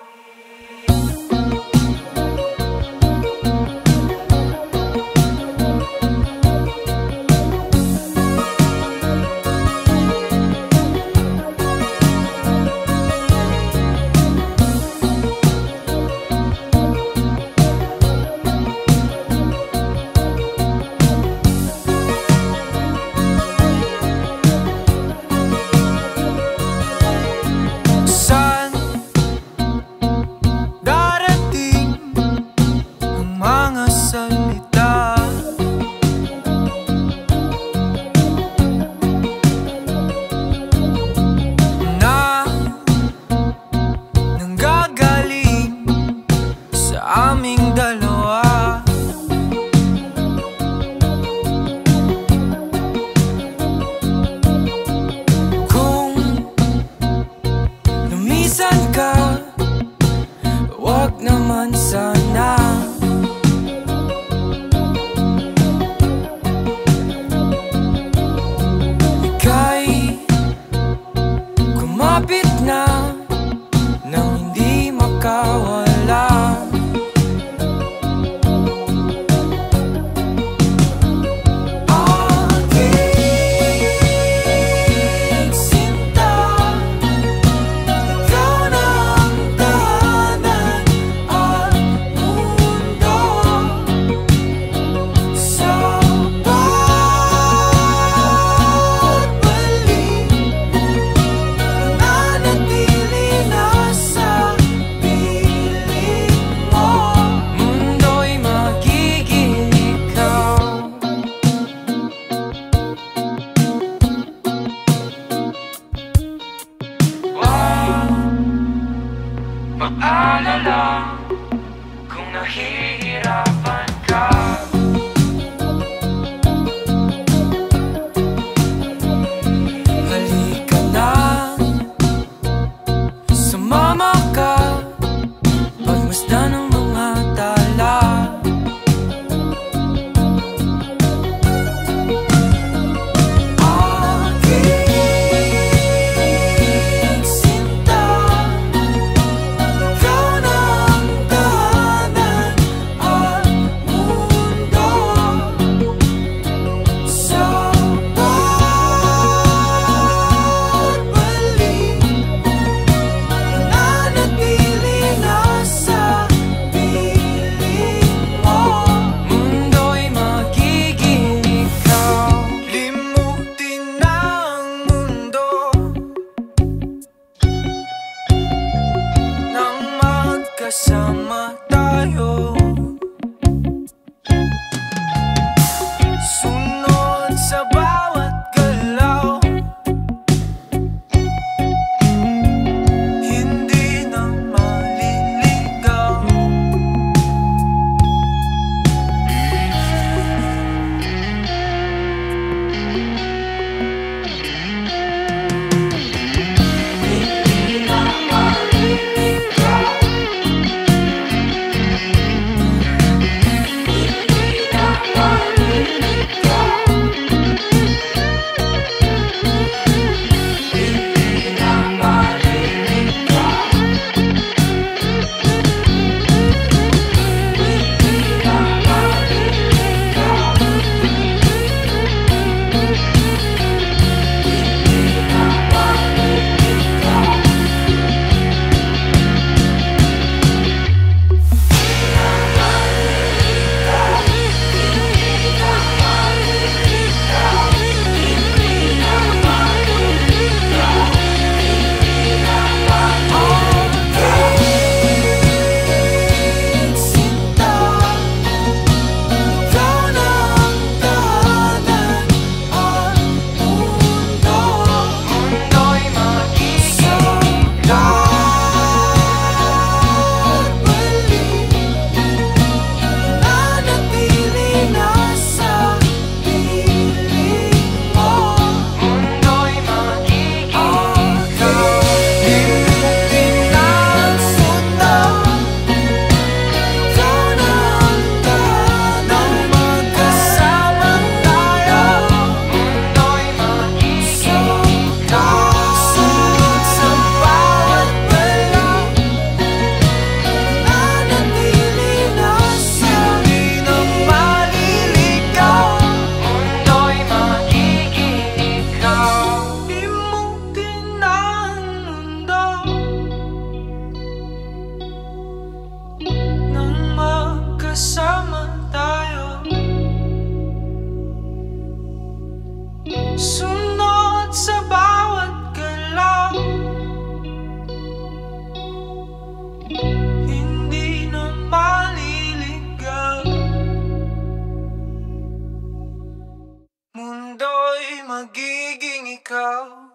Amém. sun. mag-alala Kung nahihirapan ka. Halika na Sumama ka. Pagmasdan ang Some. Sunod sa bawat galaw Hindi na maliligaw. Mundo'y magiging ikaw.